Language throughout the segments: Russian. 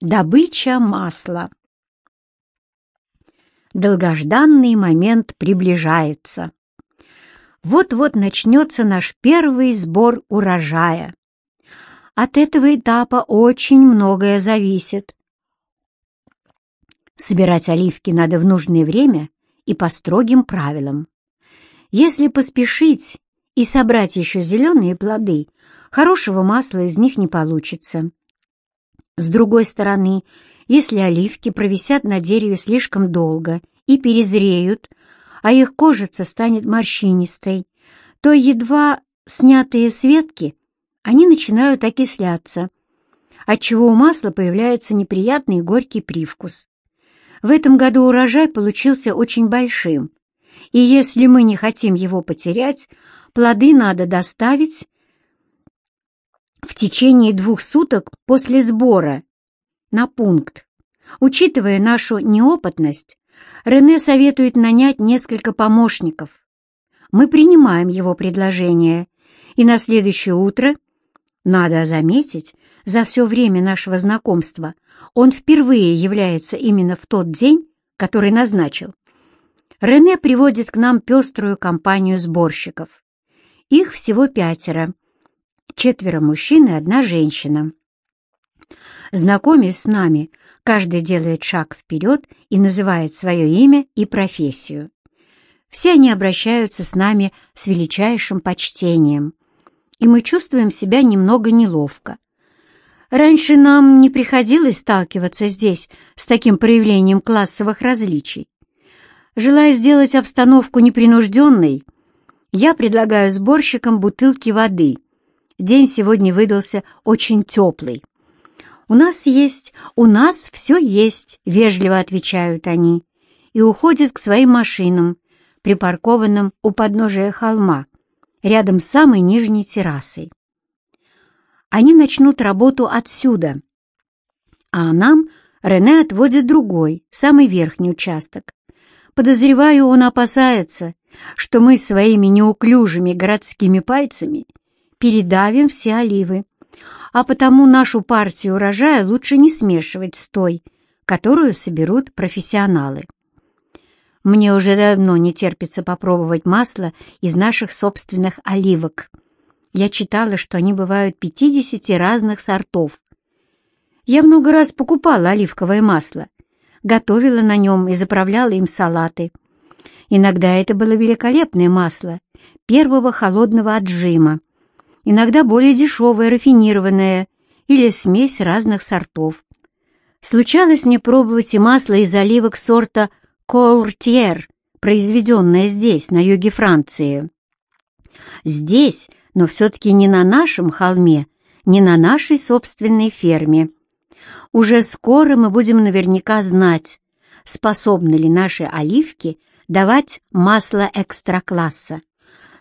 Добыча масла. Долгожданный момент приближается. Вот-вот начнется наш первый сбор урожая. От этого этапа очень многое зависит. Собирать оливки надо в нужное время и по строгим правилам. Если поспешить и собрать еще зеленые плоды, хорошего масла из них не получится. С другой стороны, если оливки провисят на дереве слишком долго и перезреют, а их кожица станет морщинистой, то едва снятые с ветки они начинают окисляться, отчего у масла появляется неприятный горький привкус. В этом году урожай получился очень большим, и если мы не хотим его потерять, плоды надо доставить в течение двух суток после сбора на пункт. Учитывая нашу неопытность, Рене советует нанять несколько помощников. Мы принимаем его предложение, и на следующее утро, надо заметить, за все время нашего знакомства он впервые является именно в тот день, который назначил. Рене приводит к нам пеструю компанию сборщиков. Их всего пятеро — четверо мужчин и одна женщина. Знакомясь с нами, каждый делает шаг вперед и называет свое имя и профессию. Все они обращаются с нами с величайшим почтением, и мы чувствуем себя немного неловко. Раньше нам не приходилось сталкиваться здесь с таким проявлением классовых различий. Желая сделать обстановку непринужденной, я предлагаю сборщикам бутылки воды — День сегодня выдался очень теплый. «У нас есть, у нас все есть», — вежливо отвечают они, и уходят к своим машинам, припаркованным у подножия холма, рядом с самой нижней террасой. Они начнут работу отсюда, а нам Рене отводит другой, самый верхний участок. Подозреваю, он опасается, что мы своими неуклюжими городскими пальцами передавим все оливы, а потому нашу партию урожая лучше не смешивать с той, которую соберут профессионалы. Мне уже давно не терпится попробовать масло из наших собственных оливок. Я читала, что они бывают 50 разных сортов. Я много раз покупала оливковое масло, готовила на нем и заправляла им салаты. Иногда это было великолепное масло первого холодного отжима, иногда более дешевое, рафинированное или смесь разных сортов. Случалось мне пробовать и масло из оливок сорта «Коуртьер», произведенное здесь, на юге Франции. Здесь, но все-таки не на нашем холме, не на нашей собственной ферме. Уже скоро мы будем наверняка знать, способны ли наши оливки давать масло экстра-класса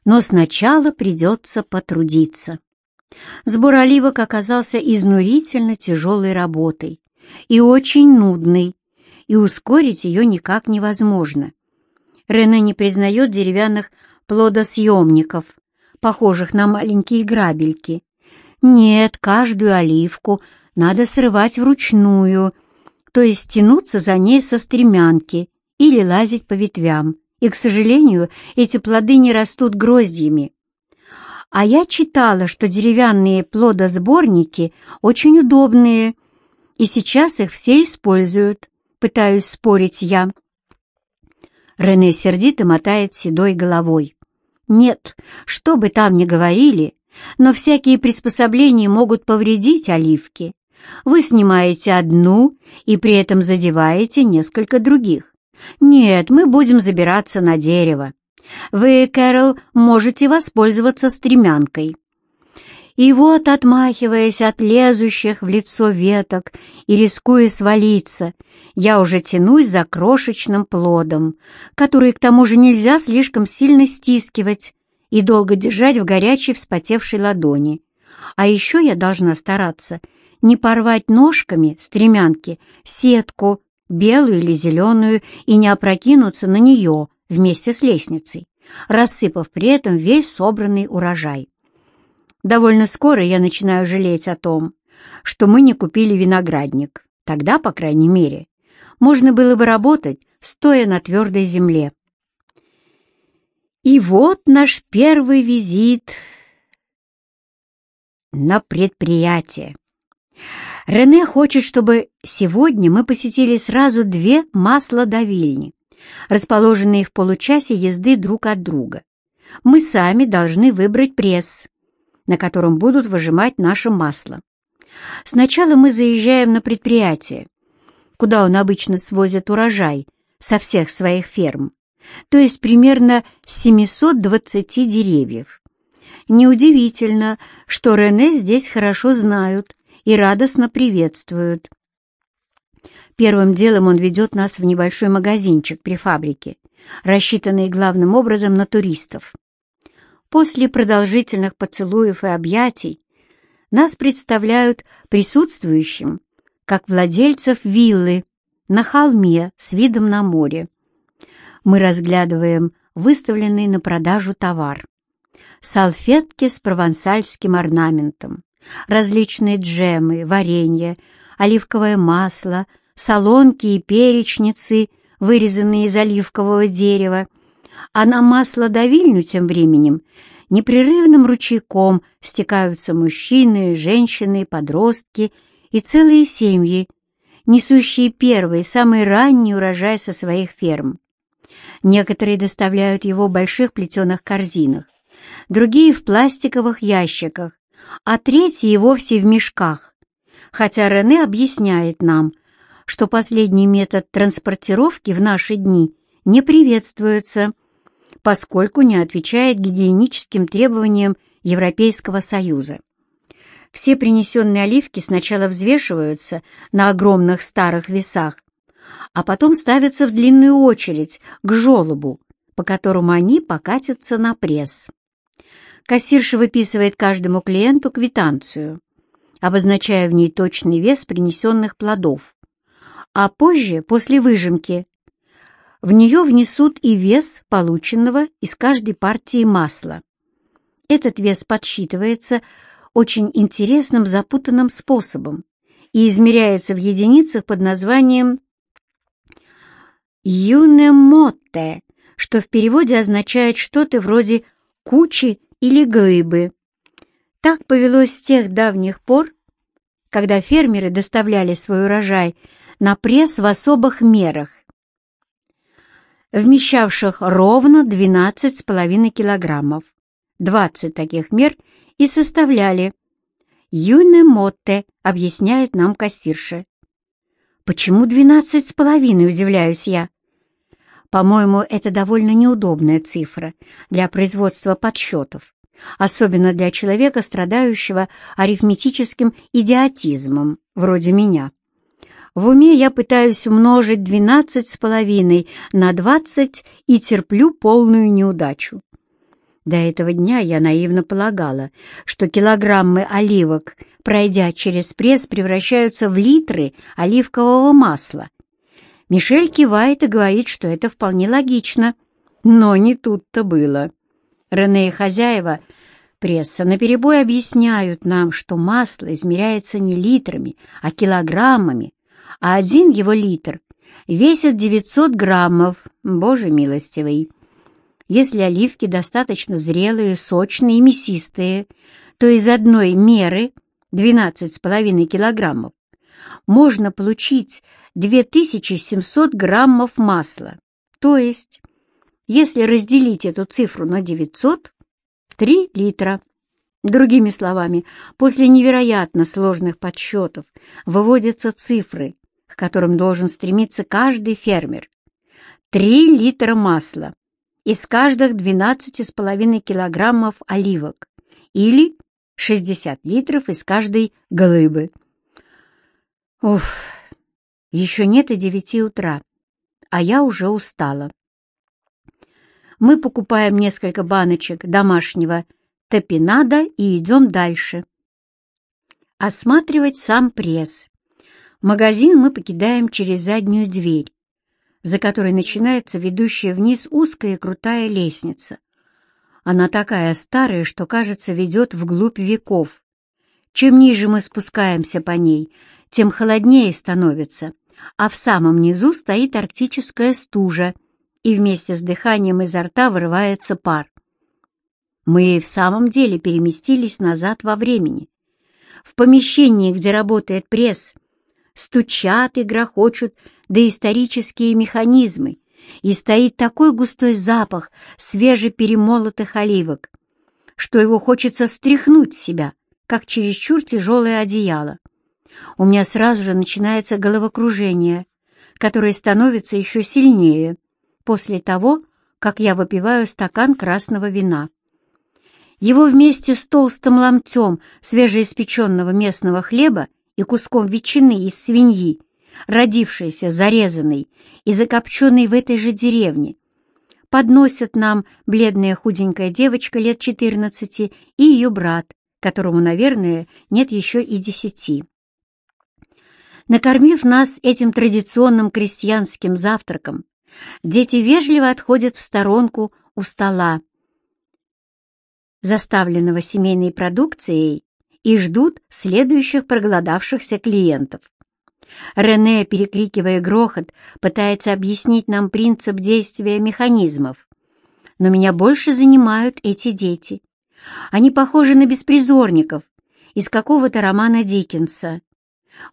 но сначала придется потрудиться. Сбор оливок оказался изнурительно тяжелой работой и очень нудной, и ускорить ее никак невозможно. Рене не признает деревянных плодосъемников, похожих на маленькие грабельки. Нет, каждую оливку надо срывать вручную, то есть тянуться за ней со стремянки или лазить по ветвям и, к сожалению, эти плоды не растут гроздьями. А я читала, что деревянные плодосборники очень удобные, и сейчас их все используют, пытаюсь спорить я. Рене сердито мотает седой головой. Нет, что бы там ни говорили, но всякие приспособления могут повредить оливки. Вы снимаете одну и при этом задеваете несколько других. «Нет, мы будем забираться на дерево. Вы, Кэрол, можете воспользоваться стремянкой». И вот, отмахиваясь от лезущих в лицо веток и рискуя свалиться, я уже тянусь за крошечным плодом, который к тому же нельзя слишком сильно стискивать и долго держать в горячей вспотевшей ладони. А еще я должна стараться не порвать ножками стремянки сетку, белую или зеленую, и не опрокинуться на нее вместе с лестницей, рассыпав при этом весь собранный урожай. Довольно скоро я начинаю жалеть о том, что мы не купили виноградник. Тогда, по крайней мере, можно было бы работать, стоя на твердой земле. И вот наш первый визит на предприятие. Рене хочет, чтобы сегодня мы посетили сразу две маслодавильни, расположенные в получасе езды друг от друга. Мы сами должны выбрать пресс, на котором будут выжимать наше масло. Сначала мы заезжаем на предприятие, куда он обычно свозит урожай со всех своих ферм, то есть примерно 720 деревьев. Неудивительно, что Рене здесь хорошо знают и радостно приветствуют. Первым делом он ведет нас в небольшой магазинчик при фабрике, рассчитанный главным образом на туристов. После продолжительных поцелуев и объятий нас представляют присутствующим как владельцев виллы на холме с видом на море. Мы разглядываем выставленный на продажу товар. Салфетки с провансальским орнаментом, различные джемы, варенье, оливковое масло, солонки и перечницы, вырезанные из оливкового дерева, а на масло-давильню тем временем непрерывным ручейком стекаются мужчины, женщины, подростки и целые семьи, несущие первый, самый ранний урожай со своих ферм. Некоторые доставляют его в больших плетеных корзинах, другие в пластиковых ящиках, а третьи и вовсе в мешках, хотя Рене объясняет нам, что последний метод транспортировки в наши дни не приветствуется, поскольку не отвечает гигиеническим требованиям Европейского Союза. Все принесенные оливки сначала взвешиваются на огромных старых весах, а потом ставятся в длинную очередь к желобу, по которому они покатятся на пресс. Кассирша выписывает каждому клиенту квитанцию, обозначая в ней точный вес принесенных плодов, а позже, после выжимки, в нее внесут и вес полученного из каждой партии масла. Этот вес подсчитывается очень интересным запутанным способом и измеряется в единицах под названием «юнемотте», что в переводе означает что-то вроде «кучи» или «глыбы». Так повелось с тех давних пор, когда фермеры доставляли свой урожай на пресс в особых мерах, вмещавших ровно 12,5 килограммов. 20 таких мер и составляли. «Юне Мотте», — объясняет нам кассирша. «Почему двенадцать с половиной?» — удивляюсь я. По-моему, это довольно неудобная цифра для производства подсчетов, особенно для человека, страдающего арифметическим идиотизмом, вроде меня. В уме я пытаюсь умножить двенадцать с половиной на двадцать и терплю полную неудачу. До этого дня я наивно полагала, что килограммы оливок, пройдя через пресс, превращаются в литры оливкового масла. Мишель кивает и говорит, что это вполне логично. Но не тут-то было. Рене и хозяева пресса наперебой объясняют нам, что масло измеряется не литрами, а килограммами, а один его литр весит 900 граммов, боже милостивый. Если оливки достаточно зрелые, сочные и мясистые, то из одной меры 12,5 килограммов можно получить 2700 граммов масла. То есть, если разделить эту цифру на 900, 3 литра. Другими словами, после невероятно сложных подсчетов выводятся цифры, к которым должен стремиться каждый фермер. 3 литра масла из каждых 12,5 килограммов оливок или 60 литров из каждой глыбы. Уф, еще нет и девяти утра, а я уже устала. Мы покупаем несколько баночек домашнего топинада и идем дальше. Осматривать сам пресс. Магазин мы покидаем через заднюю дверь за которой начинается ведущая вниз узкая и крутая лестница. Она такая старая, что, кажется, ведет вглубь веков. Чем ниже мы спускаемся по ней, тем холоднее становится, а в самом низу стоит арктическая стужа, и вместе с дыханием изо рта вырывается пар. Мы в самом деле переместились назад во времени. В помещении, где работает пресс, стучат и грохочут доисторические механизмы, и стоит такой густой запах свежеперемолотых оливок, что его хочется стряхнуть с себя, как чересчур тяжелое одеяло. У меня сразу же начинается головокружение, которое становится еще сильнее после того, как я выпиваю стакан красного вина. Его вместе с толстым ломтем свежеиспеченного местного хлеба и куском ветчины из свиньи, родившейся зарезанной и закопченной в этой же деревне, подносят нам бледная худенькая девочка лет 14 и ее брат, которому, наверное, нет еще и десяти. Накормив нас этим традиционным крестьянским завтраком, дети вежливо отходят в сторонку у стола, заставленного семейной продукцией, и ждут следующих проголодавшихся клиентов. Рене, перекрикивая грохот, пытается объяснить нам принцип действия механизмов. Но меня больше занимают эти дети. Они похожи на беспризорников из какого-то романа Диккенса.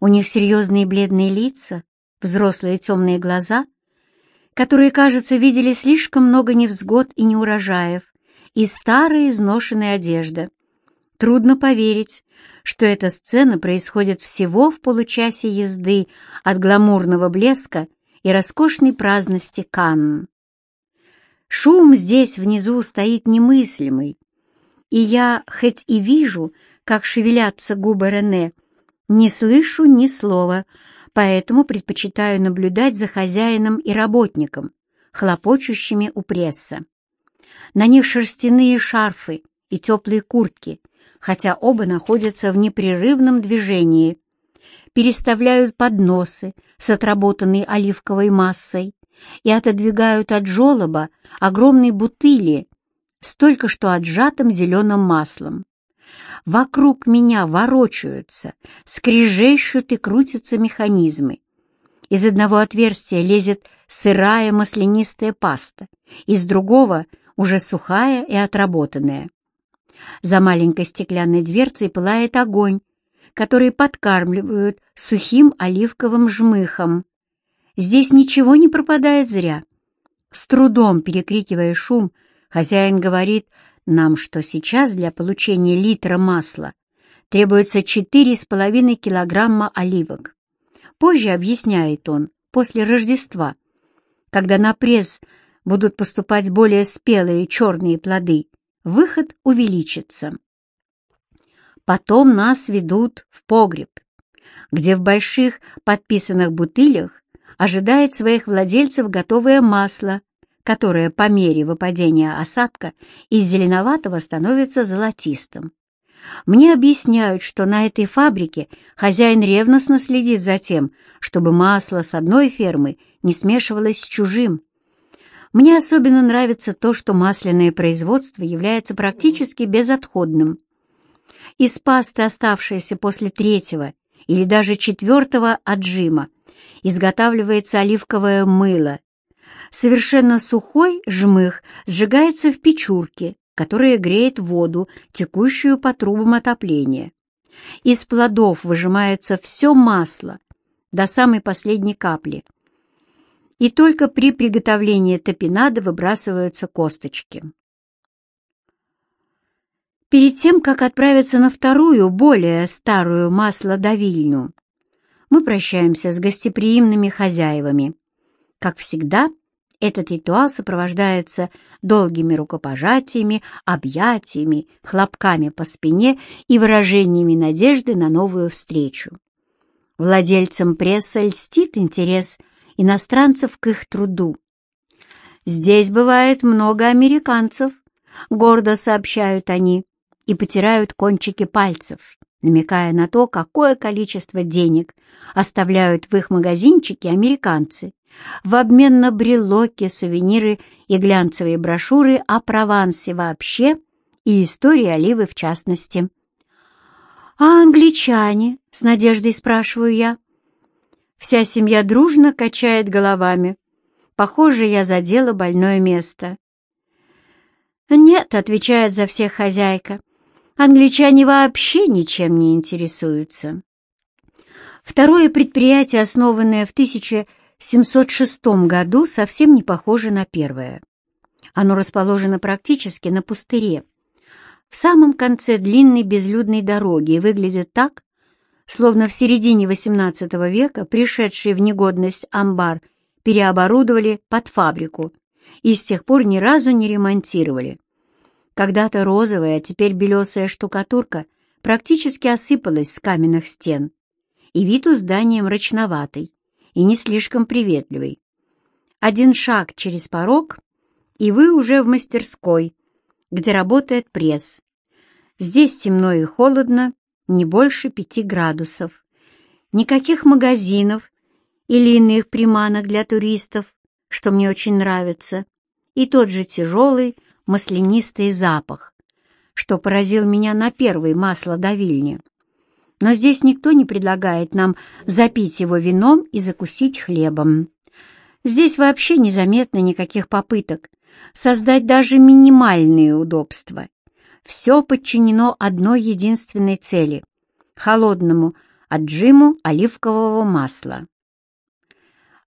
У них серьезные бледные лица, взрослые темные глаза, которые, кажется, видели слишком много невзгод и неурожаев, и старая изношенная одежда. Трудно поверить, что эта сцена происходит всего в получасе езды от гламурного блеска и роскошной праздности Канн. Шум здесь внизу стоит немыслимый, и я, хоть и вижу, как шевелятся губы Рене, не слышу ни слова, поэтому предпочитаю наблюдать за хозяином и работником, хлопочущими у пресса. На них шерстяные шарфы и теплые куртки, хотя оба находятся в непрерывном движении. Переставляют подносы с отработанной оливковой массой и отодвигают от желоба огромные бутыли с только что отжатым зеленым маслом. Вокруг меня ворочаются, скрежещут и крутятся механизмы. Из одного отверстия лезет сырая маслянистая паста, из другого — уже сухая и отработанная. За маленькой стеклянной дверцей пылает огонь, который подкармливают сухим оливковым жмыхом. Здесь ничего не пропадает зря. С трудом перекрикивая шум, хозяин говорит нам, что сейчас для получения литра масла требуется 4,5 килограмма оливок. Позже, объясняет он, после Рождества, когда на пресс будут поступать более спелые черные плоды, выход увеличится. Потом нас ведут в погреб, где в больших подписанных бутылях ожидает своих владельцев готовое масло, которое по мере выпадения осадка из зеленоватого становится золотистым. Мне объясняют, что на этой фабрике хозяин ревностно следит за тем, чтобы масло с одной фермы не смешивалось с чужим. Мне особенно нравится то, что масляное производство является практически безотходным. Из пасты, оставшейся после третьего или даже четвертого отжима, изготавливается оливковое мыло, Совершенно сухой жмых сжигается в печурке, которая греет воду, текущую по трубам отопления. Из плодов выжимается все масло до самой последней капли. И только при приготовлении топинада выбрасываются косточки. Перед тем, как отправиться на вторую, более старую маслодавильню, мы прощаемся с гостеприимными хозяевами. Как всегда, этот ритуал сопровождается долгими рукопожатиями, объятиями, хлопками по спине и выражениями надежды на новую встречу. Владельцам пресса льстит интерес иностранцев к их труду. «Здесь бывает много американцев», — гордо сообщают они и потирают кончики пальцев, намекая на то, какое количество денег оставляют в их магазинчике американцы в обмен на брелоки, сувениры и глянцевые брошюры о Провансе вообще и истории Оливы в частности. «А англичане?» — с надеждой спрашиваю я. Вся семья дружно качает головами. Похоже, я задела больное место. «Нет», — отвечает за всех хозяйка, — «англичане вообще ничем не интересуются». Второе предприятие, основанное в 1706 году, совсем не похоже на первое. Оно расположено практически на пустыре, в самом конце длинной безлюдной дороги и выглядит так, словно в середине XVIII века пришедший в негодность амбар переоборудовали под фабрику и с тех пор ни разу не ремонтировали. Когда-то розовая, а теперь белесая штукатурка практически осыпалась с каменных стен, и вид у здания мрачноватый и не слишком приветливый. Один шаг через порог, и вы уже в мастерской, где работает пресс. Здесь темно и холодно, не больше пяти градусов. Никаких магазинов или иных приманок для туристов, что мне очень нравится, и тот же тяжелый маслянистый запах, что поразил меня на первой маслодавильне. Но здесь никто не предлагает нам запить его вином и закусить хлебом. Здесь вообще незаметно никаких попыток создать даже минимальные удобства. Все подчинено одной единственной цели — холодному отжиму оливкового масла.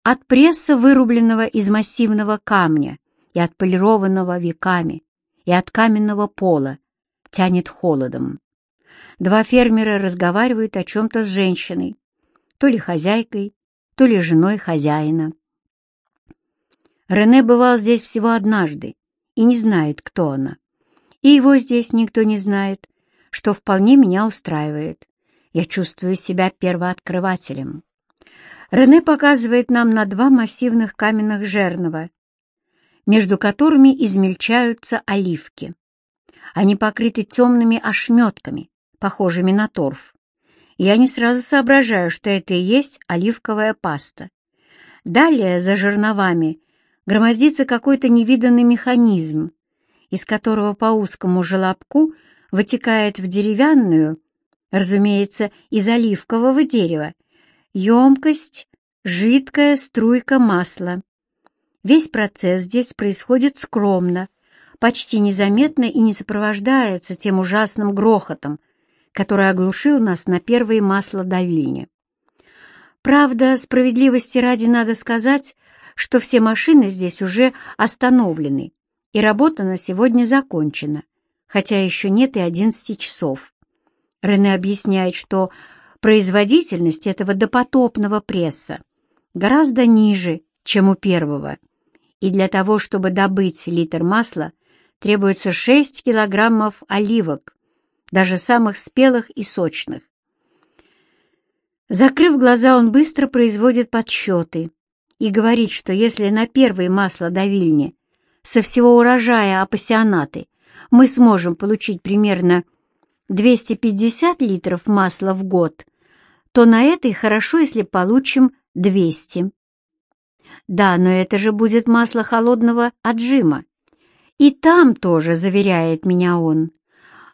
От пресса, вырубленного из массивного камня и отполированного веками, и от каменного пола, тянет холодом. Два фермера разговаривают о чем-то с женщиной, то ли хозяйкой, то ли женой хозяина. Рене бывал здесь всего однажды и не знает, кто она. И его здесь никто не знает, что вполне меня устраивает. Я чувствую себя первооткрывателем. Рене показывает нам на два массивных каменных жернова, между которыми измельчаются оливки. Они покрыты темными ошметками, похожими на торф. Я не сразу соображаю, что это и есть оливковая паста. Далее, за жерновами, громоздится какой-то невиданный механизм, из которого по узкому желобку вытекает в деревянную, разумеется, из оливкового дерева, емкость, жидкая струйка масла. Весь процесс здесь происходит скромно, почти незаметно и не сопровождается тем ужасным грохотом, который оглушил нас на первой маслодавильне. Правда, справедливости ради надо сказать, что все машины здесь уже остановлены, и работа на сегодня закончена, хотя еще нет и 11 часов. Рене объясняет, что производительность этого допотопного пресса гораздо ниже, чем у первого, и для того, чтобы добыть литр масла, требуется 6 килограммов оливок, даже самых спелых и сочных. Закрыв глаза, он быстро производит подсчеты и говорит, что если на первое масло давильни со всего урожая апассионаты мы сможем получить примерно 250 литров масла в год, то на этой хорошо, если получим 200. Да, но это же будет масло холодного отжима. И там тоже, заверяет меня он.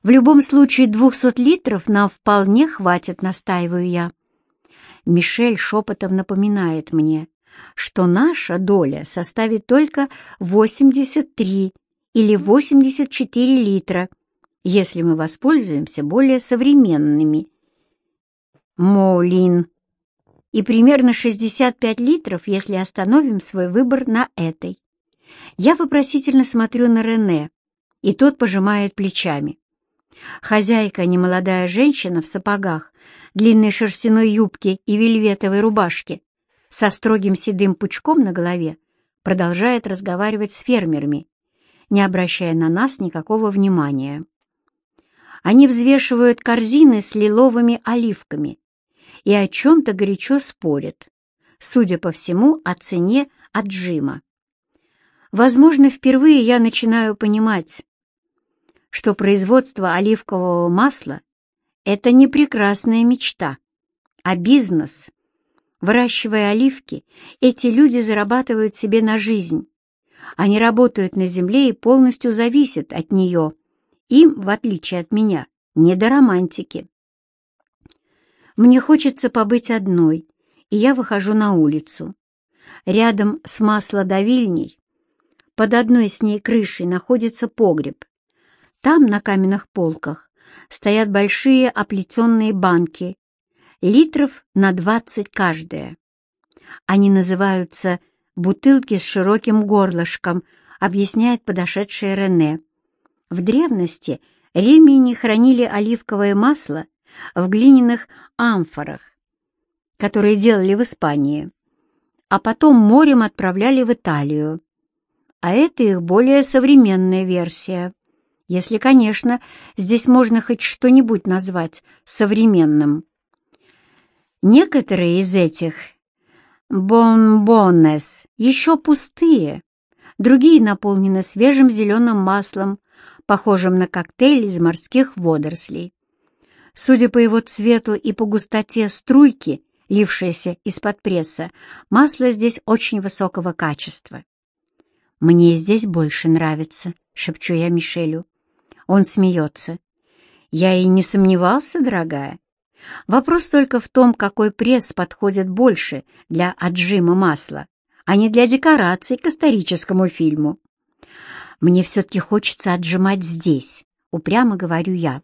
В любом случае 200 литров нам вполне хватит, настаиваю я. Мишель шепотом напоминает мне, что наша доля составит только 83 или 84 литра, если мы воспользуемся более современными Моулин и примерно 65 литров, если остановим свой выбор на этой. Я вопросительно смотрю на Рене, и тот пожимает плечами. Хозяйка, немолодая женщина в сапогах, длинной шерстяной юбке и вельветовой рубашке, со строгим седым пучком на голове, продолжает разговаривать с фермерами, не обращая на нас никакого внимания. Они взвешивают корзины с лиловыми оливками и о чем-то горячо спорят, судя по всему, о цене отжима. Возможно, впервые я начинаю понимать, что производство оливкового масла — это не прекрасная мечта, а бизнес — Выращивая оливки, эти люди зарабатывают себе на жизнь. Они работают на земле и полностью зависят от нее. Им, в отличие от меня, не до романтики. Мне хочется побыть одной, и я выхожу на улицу. Рядом с маслодавильней, под одной с ней крышей, находится погреб. Там, на каменных полках, стоят большие оплетенные банки, литров на двадцать каждая. Они называются «бутылки с широким горлышком», объясняет подошедшая Рене. В древности римляне хранили оливковое масло в глиняных амфорах, которые делали в Испании, а потом морем отправляли в Италию. А это их более современная версия, если, конечно, здесь можно хоть что-нибудь назвать современным. Некоторые из этих бонбонес еще пустые, другие наполнены свежим зеленым маслом, похожим на коктейль из морских водорослей. Судя по его цвету и по густоте струйки, лившейся из-под пресса, масло здесь очень высокого качества. «Мне здесь больше нравится», — шепчу я Мишелю. Он смеется. «Я и не сомневался, дорогая. Вопрос только в том, какой пресс подходит больше для отжима масла, а не для декораций к историческому фильму. Мне все-таки хочется отжимать здесь, упрямо говорю я.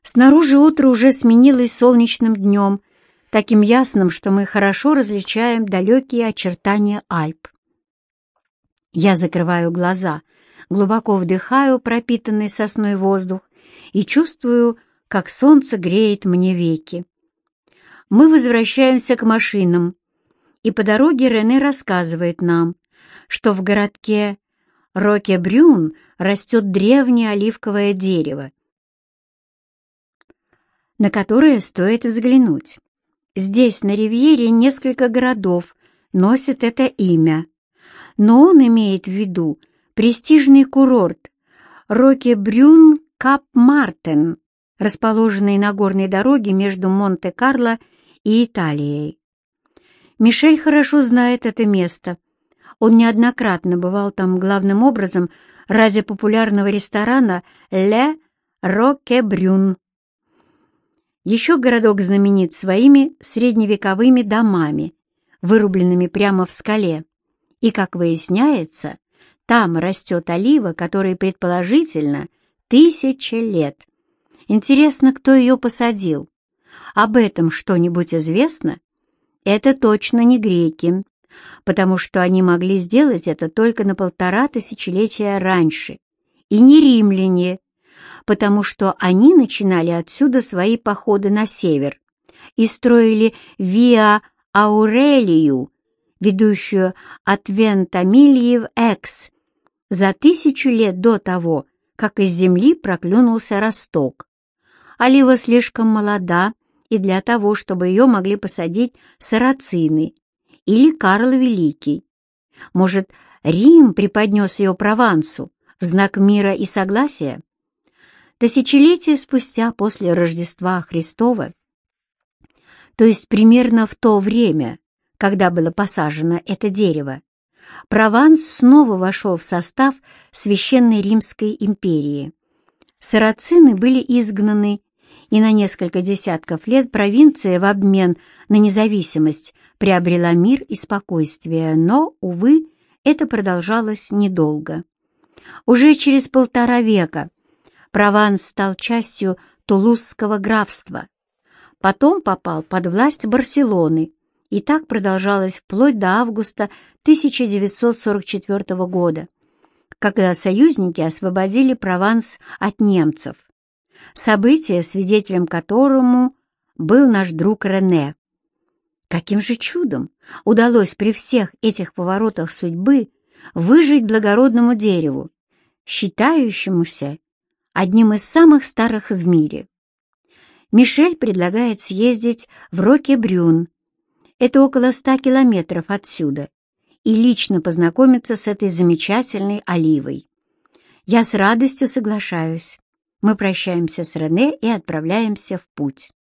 Снаружи утро уже сменилось солнечным днем, таким ясным, что мы хорошо различаем далекие очертания Альп. Я закрываю глаза, глубоко вдыхаю пропитанный сосной воздух и чувствую, как солнце греет мне веки. Мы возвращаемся к машинам, и по дороге Рене рассказывает нам, что в городке Рокебрюн растет древнее оливковое дерево, на которое стоит взглянуть. Здесь, на Ривьере, несколько городов носят это имя, но он имеет в виду престижный курорт Рокебрюн-Кап-Мартен, расположенный на горной дороге между Монте-Карло и Италией. Мишель хорошо знает это место. Он неоднократно бывал там главным образом ради популярного ресторана «Ле Роке-Брюн». Еще городок знаменит своими средневековыми домами, вырубленными прямо в скале. И, как выясняется, там растет олива, которой, предположительно, тысяча лет. Интересно, кто ее посадил? Об этом что-нибудь известно? Это точно не греки, потому что они могли сделать это только на полтора тысячелетия раньше, и не римляне, потому что они начинали отсюда свои походы на север и строили Виа Аурелию, ведущую от Вентамильи в Экс, за тысячу лет до того, как из земли проклюнулся росток. Олива слишком молода и для того, чтобы ее могли посадить сарацины или Карл Великий. Может, Рим преподнес ее Провансу в знак мира и согласия? Тысячелетия спустя после Рождества Христова, то есть примерно в то время, когда было посажено это дерево, Прованс снова вошел в состав Священной Римской империи. Сарацины были изгнаны, и на несколько десятков лет провинция в обмен на независимость приобрела мир и спокойствие, но, увы, это продолжалось недолго. Уже через полтора века Прованс стал частью Тулузского графства, потом попал под власть Барселоны, и так продолжалось вплоть до августа 1944 года, когда союзники освободили Прованс от немцев. Событие, свидетелем которому был наш друг Рене. Каким же чудом удалось при всех этих поворотах судьбы выжить благородному дереву, считающемуся одним из самых старых в мире. Мишель предлагает съездить в Роке-Брюн это около ста километров отсюда, и лично познакомиться с этой замечательной оливой. Я с радостью соглашаюсь. Мы прощаемся с Рене и отправляемся в путь.